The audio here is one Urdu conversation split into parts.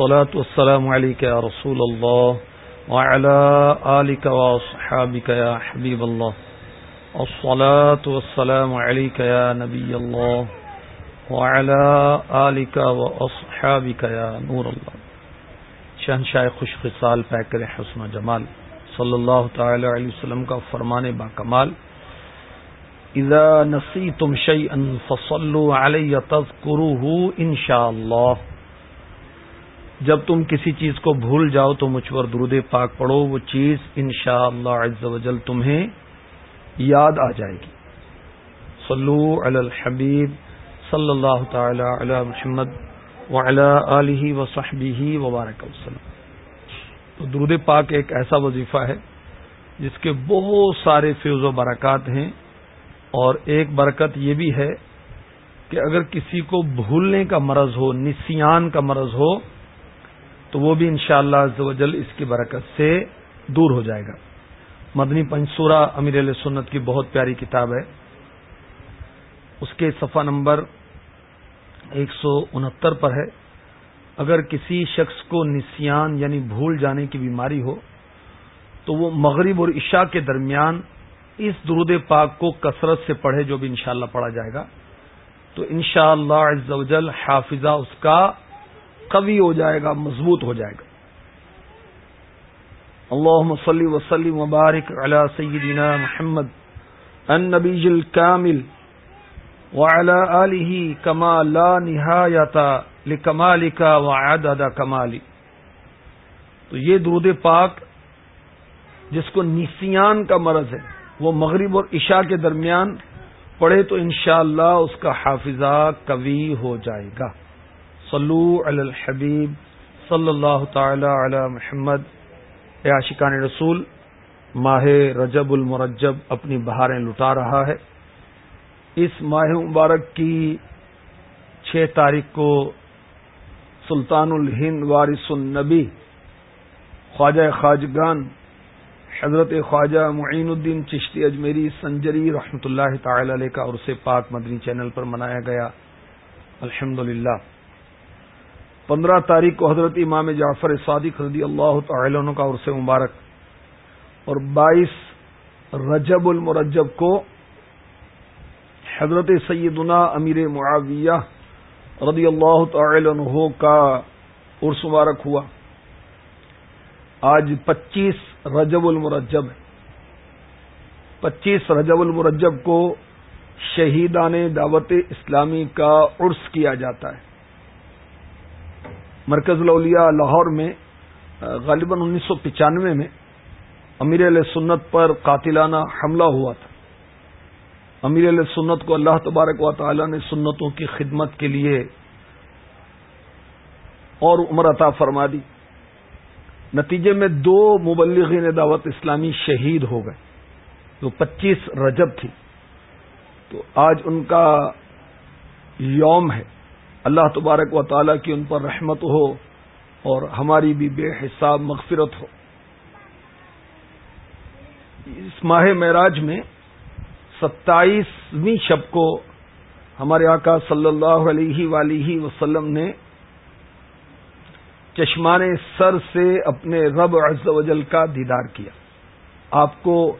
الصلاة والسلام عليك يا رسول الله وعلى آلك وأصحابك يا حبيب الله. الصلاة والسلام عليك يا نبي الله وعلى آلك وأصحابك يا نور الله. شہنشاہ خوش خصال پیکر حسن و جمال صلی اللہ تعالی علیہ وسلم کا فرمان با کمال اذا نسیتم شیئا فصلوا علی تذکروه انشاءاللہ جب تم کسی چیز کو بھول جاؤ تو مجھ پر درود پاک پڑھو، وہ چیز انشاءاللہ عز و جل تمہیں یاد آ جائے گی۔ صلو علی الحبیب صلی اللہ تعالی علی محمد وعلی آلہ وصحبہ وبارک وسلم۔ تو درود پاک ایک ایسا وظیفہ ہے جس کے بہت سارے فیض و برکات ہیں اور ایک برکت یہ بھی ہے کہ اگر کسی کو بھولنے کا مرض ہو، نسیان کا مرض ہو تو وہ بھی انشاءاللہ شاء اللہ اس کی برکت سے دور ہو جائے گا۔ مدنی پنسورہ امیر علیہ سنت کی بہت پیاری کتاب ہے۔ اس کے صفحہ نمبر ایک سو انہتر پر ہے۔ اگر کسی شخص کو نسیان یعنی بھول جانے کی بیماری ہو، تو وہ مغرب اور عشاء کے درمیان اس درود پاک کو کثرت سے پڑھے جو بھی انشاءاللہ پڑھا جائے گا۔ تو انشاءاللہ شاء اللہ حافظہ اس کا قوی ہو جائے گا، مضبوط ہو جائے گا۔ اللہ صلی وسلم مبارک علی سیدنا محمد، النبی الکامل وعلى آلہ کما لا نہایتا لکمالک وعدد کمالی۔ تو یہ درود پاک، جس کو نسیان کا مرض ہے، وہ مغرب اور عشاء کے درمیان پڑھے تو انشاءاللہ اس کا حافظہ قوی ہو جائے گا۔ صلو علی الحبیب صلی اللہ تعالی علی محمد. عاشقان رسول، ماہ رجب المرجب اپنی بہاریں لٹا رہا ہے۔ اس ماہ مبارک کی چھ تاریخ کو سلطان الہند وارث النبی خواجہ خواجگان حضرت خواجہ معین الدین چشتی اجمیری سنجری رحمۃ اللہ تعالی علیہ کا عرص پاک مدنی چینل پر منایا گیا۔ الحمد للہ پندرہ تاریخ کو حضرت امام جعفر صادق رضی اللہ تعالی عنہ کا عرص مبارک اور بائیس رجب المرجب کو حضرت سیدنا امیر معاویہ رضی اللہ تعالی عنہ کا عرس مبارک ہوا۔ آج پچیس رجب المرجب پچیس رجب المرجب کو شہیدان دعوت اسلامی کا عرس کیا جاتا ہے۔ مرکز الاولیاء لاہور میں غالباً انیس سو پچانوے میں امیر علیہ سنت پر قاتلانہ حملہ ہوا تھا۔ امیر علیہ سنت کو اللہ تبارک و تعالی نے سنتوں کی خدمت کے لیے اور عمر عطا فرما دی۔ نتیجے میں دو مبلغین دعوت اسلامی شہید ہو گئے۔ جو پچیس رجب تھی۔ تو آج ان کا یوم ہے۔ اللہ تبارک و تعالیٰ کی ان پر رحمت ہو اور ہماری بھی بے حساب مغفرت ہو۔ اس ماہ معراج میں ستائیسویں شب کو ہمارے آقا صلی اللہ علیہ ولیہ وسلم نے چشمان سر سے اپنے رب عز و جل کا دیدار کیا۔ آپ کو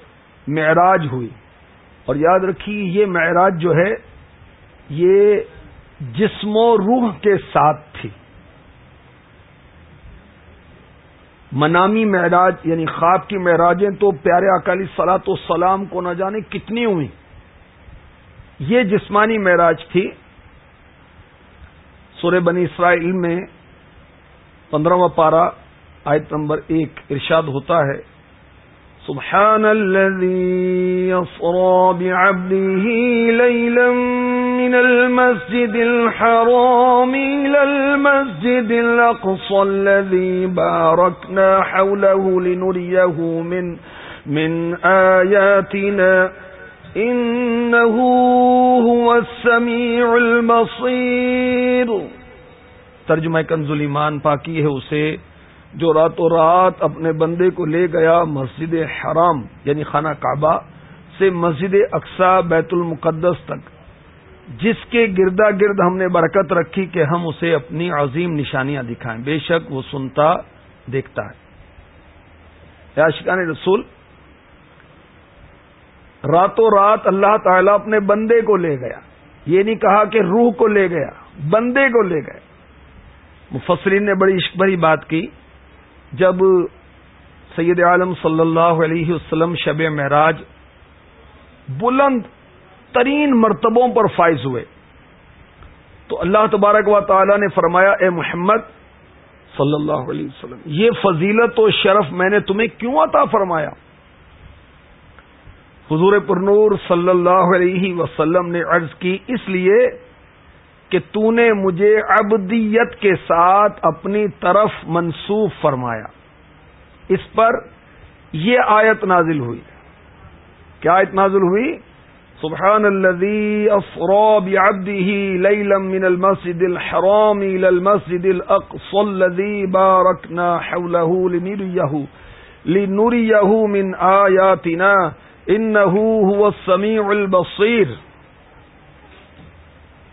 معراج ہوئی۔ اور یاد رکھیے یہ معراج جو ہے، یہ جسم و روح کے ساتھ تھی۔ منامی معراج یعنی خواب کی معراجیں تو پیارے اکالی سلاط و سلام کو نہ جانے کتنی ہوئی یہ جسمانی معراج تھی۔ سورہ بنی اسرائیل میں پندرہواں پارا آیت نمبر ایک ارشاد ہوتا ہے۔ سبحان الذي يصرى بعبده ليلا من المسجد الحرام إلى المسجد الأقصى الذي باركنا حوله لنريه من, من آياتنا. إنه هو السميع البصير. ترجمہ کنز ایمان پاکی ہے اسے جو رات و رات اپنے بندے کو لے گیا مسجد حرام یعنی خانہ کعبہ سے مسجد اقسا بیت المقدس تک۔ جس کے گردا گرد ہم نے برکت رکھی کہ ہم اسے اپنی عظیم نشانیاں دکھائیں۔ بے شک وہ سنتا دیکھتا ہے۔ یاشکان رسول، راتوں رات اللہ تعالی اپنے بندے کو لے گیا۔ یہ نہیں کہا کہ روح کو لے گیا، بندے کو لے گئے مفسرین نے بڑی عشق بھری بات کی۔ جب سید عالم صلی اللہ علیہ وسلم شب معراج بلند ترین مرتبوں پر فائز ہوئے۔ تو اللہ تبارک و تعالی نے فرمایا، اے محمد صلی اللہ علیہ وسلم، یہ فضیلت و شرف میں نے تمہیں کیوں عطا فرمایا؟ حضور پرنور صلی اللہ علیہ وسلم نے عرض کی، اس لیے کہ تو نے مجھے ابدیت کے ساتھ اپنی طرف منسوخ فرمایا۔ اس پر یہ آیت نازل ہوئی۔ کیا آیت نازل ہوئی؟ سبحان الذي أفرى بعبده ليلا من المسجد الحرام إلى المسجد الأقصى الذي باركنا حوله لنريه لنريه من آياتنا. إنه هو السميع البصير.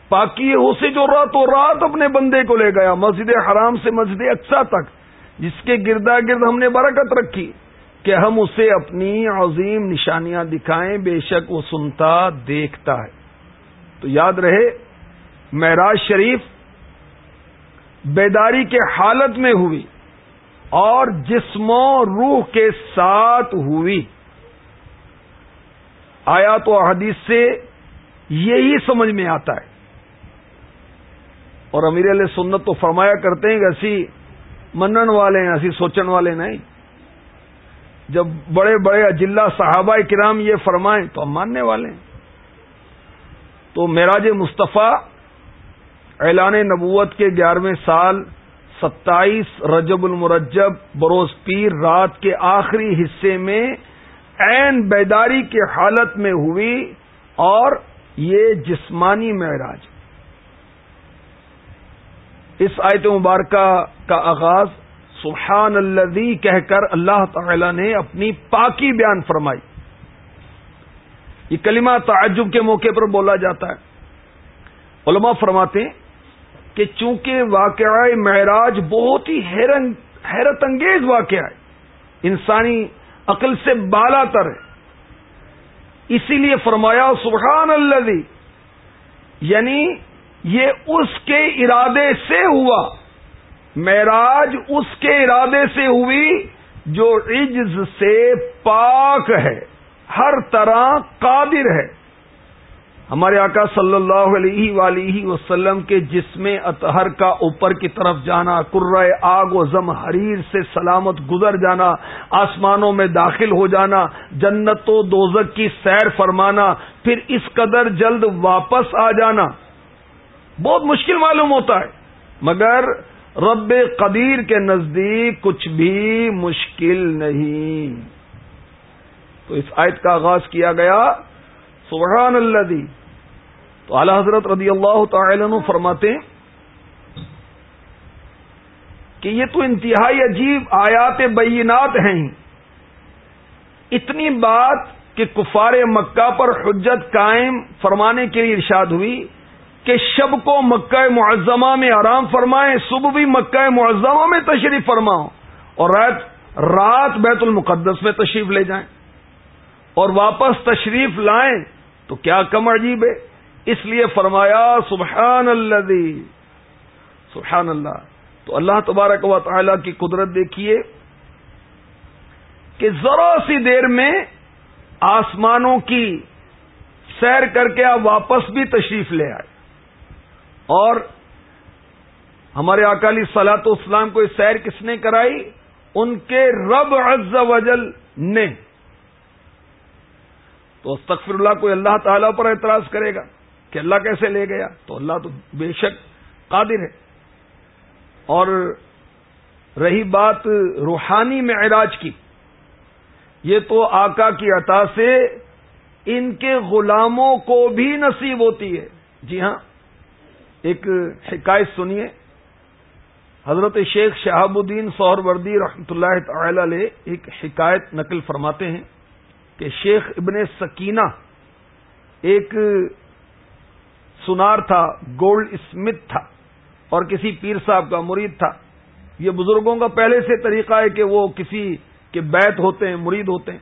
پاکی اسے جو رات و رات اپنے بندے کو لے گیا، مسجد حرام سے مسجد اقسا تک، جس کے گردا گرد ہم نے برکت رکھی۔ کہ ہم اسے اپنی عظیم نشانیاں دکھائیں، بے شک وہ سنتا، دیکھتا ہے۔ تو یاد رہے، معراج شریف بیداری کے حالت میں ہوئی اور جسم و روح کے ساتھ ہوئی۔ آیا تو حدیث سے یہی سمجھ میں آتا ہے۔ اور امیر علیہ سنت تو فرمایا کرتے ہیں کہ ایسی منن والے ہیں ایسی سوچن والے نہیں۔ جب بڑے بڑے اجلا صحابہ کرام یہ فرمائیں تو ہم ماننے والے ہیں۔ تو میراج مصطفیٰ اعلان نبوت کے گیارہویں سال ستائیس رجب المرجب بروز پیر رات کے آخری حصے میں عین بیداری کے حالت میں ہوئی اور یہ جسمانی معراج۔ اس آیت مبارکہ کا آغاز سبحان الذی کہہ کر اللہ تعالی نے اپنی پاکی بیان فرمائی۔ یہ کلمہ تعجب کے موقع پر بولا جاتا ہے۔ علماء فرماتے ہیں کہ چونکہ واقعہ معراج بہت ہی حیرت انگیز واقعہ ہے۔ انسانی عقل سے بالا تر ہے۔ اسی لیے فرمایا سبحان الذی یعنی یہ اس کے ارادے سے ہوا۔ معراج اس کے ارادے سے ہوئی جو عجز سے پاک ہے، ہر طرح قادر ہے۔ ہمارے آقا صلی اللہ علیہ ولیہ وسلم کے جسم اطہر کا اوپر کی طرف جانا کرائے آگ و زم حریر سے سلامت گزر جانا، آسمانوں میں داخل ہو جانا، جنت و دوزک کی سیر فرمانا، پھر اس قدر جلد واپس آ جانا۔ بہت مشکل معلوم ہوتا ہے، مگر رب قدیر کے نزدیک کچھ بھی مشکل نہیں۔ تو اس آیت کا آغاز کیا گیا سبحان اللہ دی تو اعلی حضرت رضی اللہ تعالی عنہ فرماتے کہ یہ تو انتہائی عجیب آیات بینات ہیں۔ اتنی بات کہ کفار مکہ پر حجت قائم فرمانے کے لیے ارشاد ہوئی۔ کہ شب کو مکہ معظمہ میں آرام فرمائیں، صبح بھی مکہ معظمہ میں تشریف فرماؤ اور رات رات بیت المقدس میں تشریف لے جائیں اور واپس تشریف لائیں تو کیا کم عجیب ہے؟ اس لیے فرمایا سبحان اللہ سبحان اللہ تو اللہ تبارک و تعالی کی قدرت دیکھیے کہ ذرا سی دیر میں آسمانوں کی سیر کر کے آپ واپس بھی تشریف لے آئے۔ اور ہمارے اکالی سلاط اسلام کو سیر کس نے کرائی؟ ان کے رب عز وجل نے۔ تو استغفر اللہ کو اللہ تعالی پر اعتراض کرے گا کہ اللہ کیسے لے گیا؟ تو اللہ تو بے شک قادر ہے۔ اور رہی بات روحانی میں کی، یہ تو آقا کی عطا سے ان کے غلاموں کو بھی نصیب ہوتی ہے۔ جی ہاں ایک حکایت سنیے۔ حضرت شیخ شہاب الدین سور وردی رحمۃ اللہ تعالی علیہ ایک حکایت نقل فرماتے ہیں کہ شیخ ابن سکینہ ایک سنار تھا، گولڈ اسمتھ تھا اور کسی پیر صاحب کا مرید تھا۔ یہ بزرگوں کا پہلے سے طریقہ ہے کہ وہ کسی کے بیت ہوتے ہیں، مرید ہوتے ہیں۔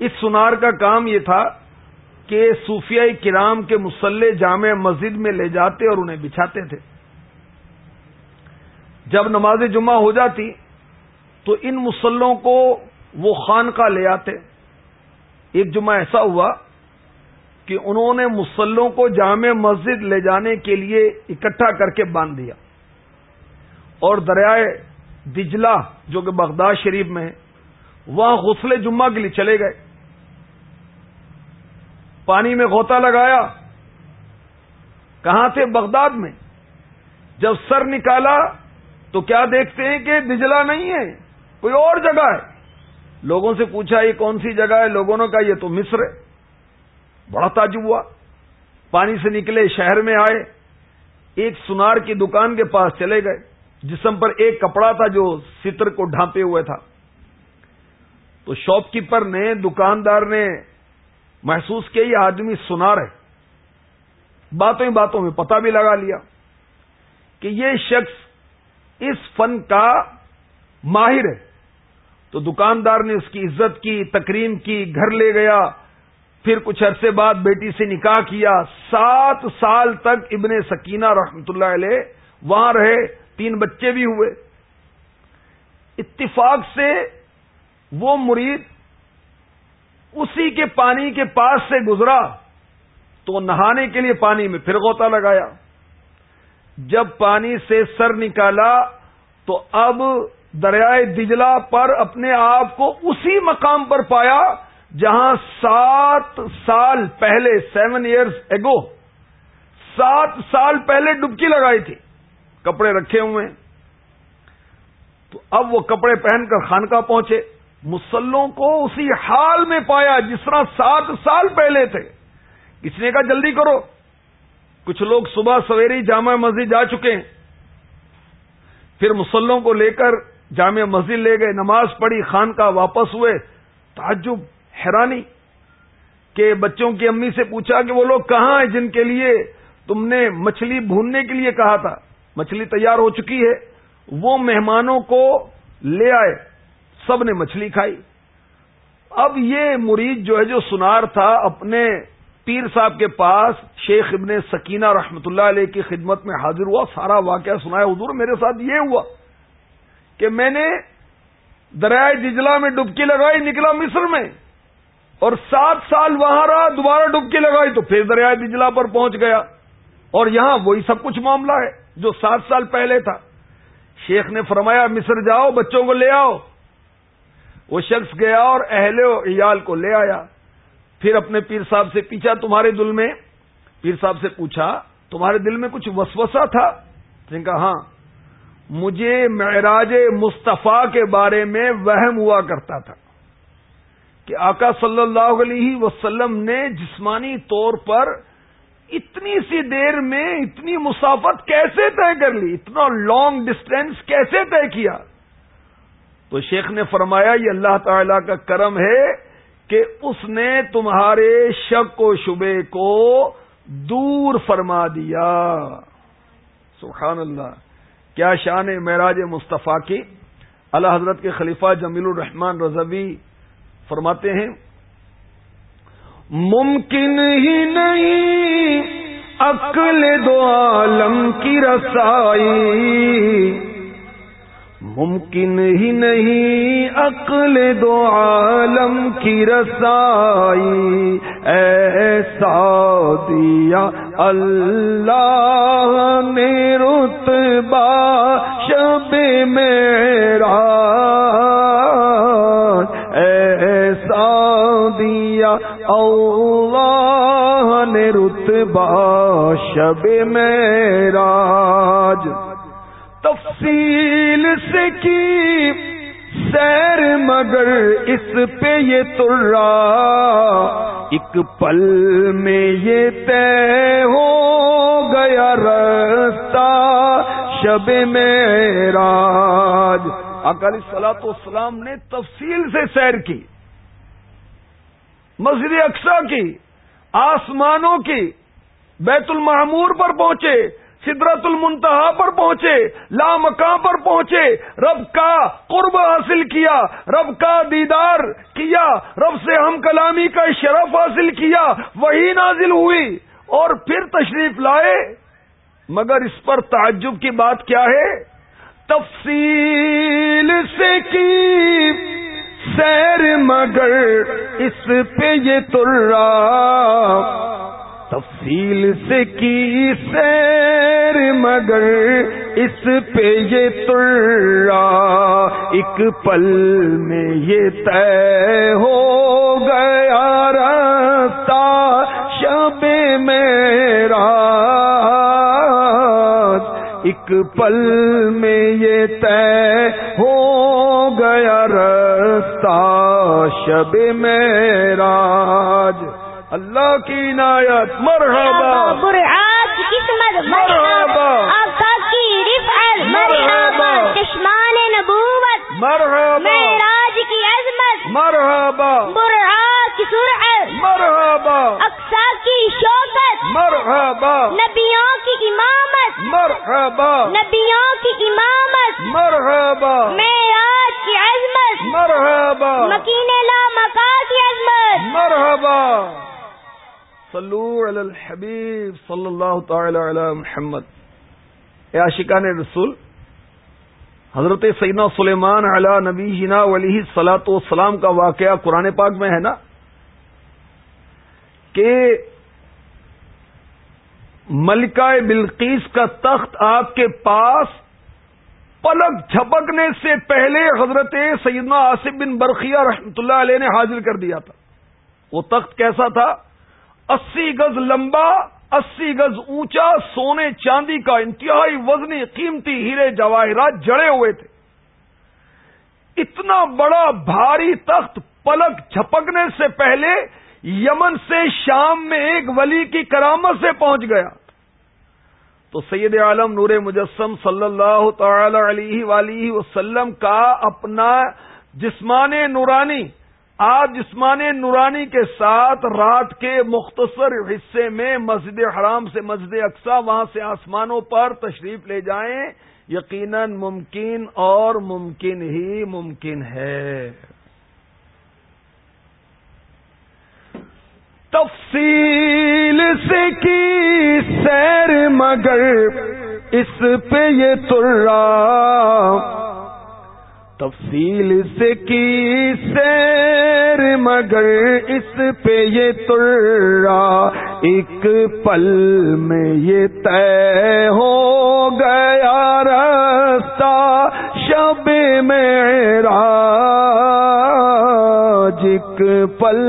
اس سنار کا کام یہ تھا کہ صوفیائی کرام کے مسلح جامع مسجد میں لے جاتے اور انہیں بچھاتے تھے۔ جب نماز جمعہ ہو جاتی تو ان مسلوں کو وہ خان کا لے آتے۔ ایک جمعہ ایسا ہوا کہ انہوں نے مسلوں کو جامع مسجد لے جانے کے لیے اکٹھا کر کے باندھ دیا۔ اور دریائے دجلا جو کہ بغداد شریف میں ہے، وہاں غسل جمعہ کے لیے چلے گئے۔ پانی میں غوطہ لگایا۔ کہاں تھے؟ بغداد میں۔ جب سر نکالا تو کیا دیکھتے ہیں کہ دجلا نہیں ہے، کوئی اور جگہ ہے۔ لوگوں سے پوچھا، یہ کون سی جگہ ہے؟ لوگوں نے کہا، یہ تو مصر ہے۔ بڑا تعجب ہوا۔ پانی سے نکلے، شہر میں آئے۔ ایک سنار کی دکان کے پاس چلے گئے۔ جسم پر ایک کپڑا تھا جو ستر کو ڈھانپے ہوئے تھا۔ تو شاپ کیپر نے، دکاندار نے محسوس کیا یہ آدمی سنار ہے باتوں ہی باتوں میں پتہ بھی لگا لیا کہ یہ شخص اس فن کا ماہر ہے۔ تو دکاندار نے اس کی عزت کی، تکریم کی، گھر لے گیا، پھر کچھ عرصے بعد بیٹی سے نکاح کیا۔ سات سال تک ابن سکینہ رحمت اللہ علیہ وہاں رہے، تین بچے بھی ہوئے۔ اتفاق سے وہ مرید اسی کے پانی کے پاس سے گزرا تو نہانے کے لیے پانی میں پھر غوطہ لگایا۔ جب پانی سے سر نکالا تو اب دریائے دجلا پر اپنے آپ کو اسی مقام پر پایا جہاں سات سال پہلے سیون ایئرس ایگو سات سال پہلے ڈبکی لگائی تھی، کپڑے رکھے ہوئے۔ تو اب وہ کپڑے پہن کر خانقاہ پہنچے۔ مسلوں کو اسی حال میں پایا جس طرح سات سال پہلے تھے۔ کس نے کہا جلدی کرو۔ کچھ لوگ صبح سویری جامع مسجد جا چکے ہیں۔ پھر مسلوں کو لے کر جامع مسجد لے گئے۔ نماز پڑھی خان کا واپس ہوئے۔ تعجب، حیرانی کہ بچوں کی امی سے پوچھا کہ وہ لوگ کہاں ہیں جن کے لیے تم نے مچھلی بھوننے کے لیے کہا تھا۔ مچھلی تیار ہو چکی ہے۔ وہ مہمانوں کو لے آئے۔ سب نے مچھلی کھائی۔ اب یہ مرید جو ہے جو سنار تھا، اپنے پیر صاحب کے پاس شیخ ابن سکینہ رحمت اللہ علیہ کی خدمت میں حاضر ہوا، سارا واقعہ سنایا۔ حضور، میرے ساتھ یہ ہوا کہ میں نے دریائے ججلا میں ڈبکی لگائی، نکلا مصر میں، اور سات سال وہاں رہا، دوبارہ ڈبکی لگائی تو پھر دریائے دجلا پر پہنچ گیا۔ اور یہاں وہی سب کچھ معاملہ ہے جو سات سال پہلے تھا۔ شیخ نے فرمایا، مصر جاؤ، بچوں کو لے آؤ۔ وہ شخص گیا اور اہل و عیال کو لے آیا۔ پھر اپنے پیر صاحب سے پیچھا تمہارے دل میں؟ پیر صاحب سے پوچھا، تمہارے دل میں کچھ وسوسہ تھا؟ کہا ہاں مجھے معراج مصطفیٰ کے بارے میں وہم ہوا کرتا تھا کہ آقا صلی اللہ علیہ وسلم نے جسمانی طور پر اتنی سی دیر میں اتنی مسافت کیسے طے کر لی؟ اتنا لانگ ڈسٹینس کیسے طے کیا؟ تو شیخ نے فرمایا، یہ اللہ تعالی کا کرم ہے کہ اس نے تمہارے شک و شبے کو دور فرما دیا۔ سبحان اللہ۔ کیا شان معراج مصطفیٰ کی۔ اللہ حضرت کے خلیفہ جمیل الرحمان رضوی فرماتے ہیں، ممکن ہی نہیں، عقل دو عالم کی رسائی۔ ممکن ہی نہیں عقل دو عالم کی رسائی ایسا دیا اللہ نے رتبہ شب میرا ایسا دیا اللہ نے رتبہ شب میرا تفصیل سے کی سیر، مگر اس پہ یہ ترا۔ ایک پل میں یہ طے ہو گیا رستہ شب میرا اکالی سلاط اسلام نے تفصیل سے سیر کی، مسجد اقسا کی، آسمانوں کی، بیت المعمور پر پہنچے۔ سدرت المنتہا پر پہنچے، لا مکان پر پہنچے، رب کا قرب حاصل کیا، رب کا دیدار کیا، رب سے ہم کلامی کا شرف حاصل کیا، وہی نازل ہوئی اور پھر تشریف لائے۔ مگر اس پر تعجب کی بات کیا ہے؟ تفصیل سے کی سیر مگر اس پہ یہ ترا تفصیل سے کی سیر، مگر اس پہ یہ ترا، ایک پل میں یہ طے ہو گیا رستہ شب میرا۔ ایک پل میں یہ طے ہو گیا رستہ شب میرا۔ اللہ کی عنایت مرحبا. کی قسمت مرحبا. آقا کی رفعت مرحبا. چشمان نبوت. مرحبا. معراج کی عظمت. مرحبا. برآت کی سرعت. مرحبا. اقسا کی شوکت. مرحبا. نبیوں کی امامت. مرحبا. نبیوں کی امامت. مرحبا. معراج صلو علی الحبیب صلی اللہ تعالی علی محمد۔ اے عاشقان رسول، حضرت سیدنا سلیمان علی نبی جنا ولی سلاۃ والسلام کا واقعہ قرآن پاک میں ہے نا؟ کہ ملکہ بلقیس کا تخت آپ کے پاس پلک جھپکنے سے پہلے حضرت سیدنا آصف بن برقیہ رحمت اللہ علیہ نے حاضر کر دیا تھا۔ وہ تخت کیسا تھا؟ اسی گز لمبا، اسی گز اونچا، سونے چاندی کا انتہائی وزنی، قیمتی ہیرے جواہرات جڑے ہوئے تھے۔ اتنا بڑا بھاری تخت پلک جھپکنے سے پہلے یمن سے شام میں ایک ولی کی کرامت سے پہنچ گیا۔ تو سید عالم نور مجسم صلی اللہ تعالی علیہ ولی وسلم کا اپنا جسمان نورانی آج جسمان نورانی کے ساتھ رات کے مختصر حصے میں مسجد حرام سے مسجد اقسا وہاں سے آسمانوں پر تشریف لے جائیں، یقیناً ممکن اور ممکن ہی ممکن ہے۔ تفصیل سے کی سیر مگر اس پہ یہ ترا تفصیل سے کی سیر، مگر اس پہ یہ ترا، ایک پل میں یہ طے ہو گیا رستہ شب میرا ایک پل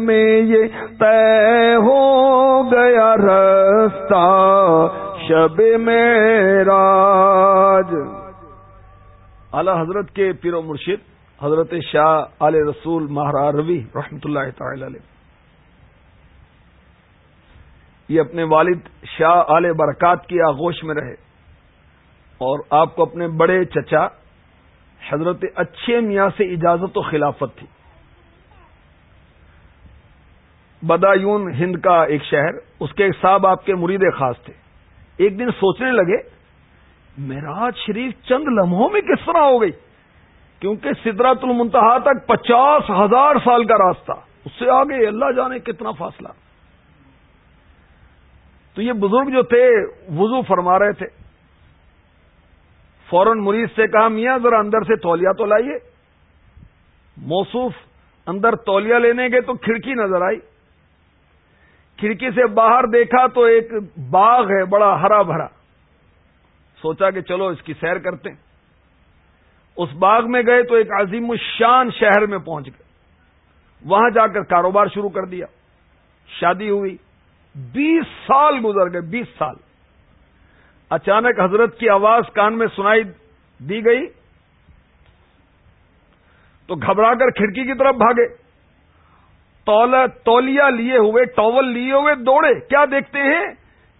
میں یہ طے ہو گیا رستہ شب میرا اعلی حضرت کے پیر و مرشد حضرت شاہ آل رسول مہرا روی رحمۃ اللہ تعالی علیہ۔ یہ اپنے والد شاہ آل برکات کی آغوش میں رہے اور آپ کو اپنے بڑے چچا حضرت اچھے میاں سے اجازت و خلافت تھی۔ بدایون ہند کا ایک شہر، اس کے ایک صاحب آپ کے مرید خاص تھے۔ ایک دن سوچنے لگے معراج شریف چند لمحوں میں کس طرح ہو گئی؟ کیونکہ سدرات المنتہا تک پچاس ہزار سال کا راستہ۔ اس سے آگے اللہ جانے کتنا فاصلہ۔ تو یہ بزرگ جو تھے، وضو فرما رہے تھے۔ فوراً مریض سے کہا، میاں، ذرا اندر سے تولیا تو لائیے۔ موصوف اندر تولیا لینے گئے تو کھڑکی نظر آئی۔ کھڑکی سے باہر دیکھا تو ایک باغ ہے، بڑا ہرا بھرا۔ سوچا کہ چلو اس کی سیر کرتے ہیں۔ اس باغ میں گئے تو ایک عظیم الشان شہر میں پہنچ گئے۔ وہاں جا کر کاروبار شروع کر دیا۔ شادی ہوئی۔ بیس سال گزر گئے، بیس سال۔ اچانک حضرت کی آواز کان میں سنائی دی گئی۔ تو گھبرا کر کھڑکی کی طرف بھاگے۔ تولیا لیے ہوئے، ٹاول لیے ہوئے دوڑے۔ کیا دیکھتے ہیں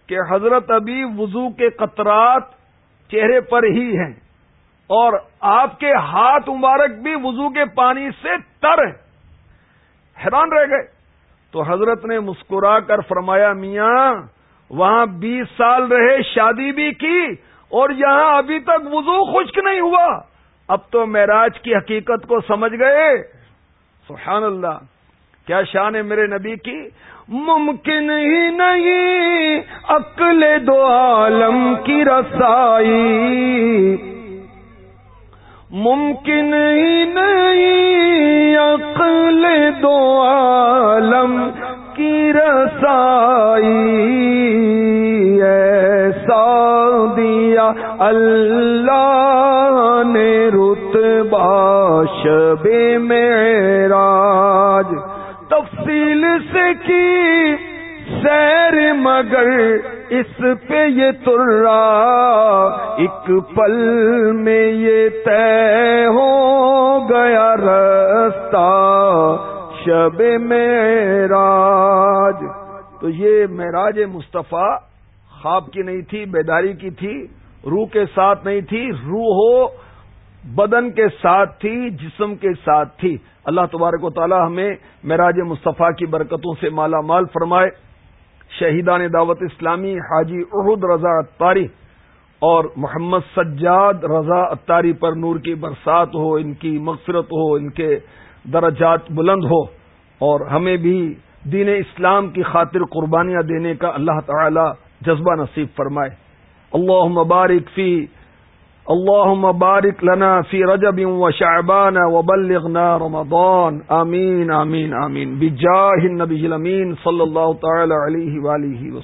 کہ حضرت ابھی وضو کے قطرات چہرے پر ہی ہیں اور آپ کے ہاتھ مبارک بھی وضو کے پانی سے تر ہیں۔ حیران رہ گئے۔ تو حضرت نے مسکرا کر فرمایا، میاں، وہاں بیس سال رہے، شادی بھی کی اور یہاں ابھی تک وضو خشک نہیں ہوا۔ اب تو معراج کی حقیقت کو سمجھ گئے۔ سبحان اللہ، کیا شان ہے میرے نبی کی۔ ممکن ہی نہیں، عقل دو عالم کی رسائی۔ ممکن ہی نہیں، عقل دو عالم کی رسائی۔ ایسا دیا اللہ نے رتبہ شب میراج تفصیل سے کی سیر، مگر اس پہ یہ ترا ایک پل میں یہ طے ہو گیا رستہ شب معراج۔ تو یہ معراج مصطفیٰ خواب کی نہیں تھی، بیداری کی تھی، روح کے ساتھ نہیں تھی، روح ہو بدن کے ساتھ تھی، جسم کے ساتھ تھی۔ اللہ تبارک و تعالی ہمیں معراج مصطفیٰ کی برکتوں سے مالا مال فرمائے۔ شہیدان دعوت اسلامی حاجی عہد رضا اتاری اور محمد سجاد رضا اتاری پر نور کی برسات ہو، ان کی مغفرت ہو، ان کے درجات بلند ہو۔ اور ہمیں بھی دین اسلام کی خاطر قربانیاں دینے کا اللہ تعالی جذبہ نصیب فرمائے۔ اللہ مبارک فی اللهم بارك لنا في رجب وشعبان وبلغنا رمضان. آمین آمین آمین بجاه النبي الامین صلى الله تعالى عليه وآلہ وسلم.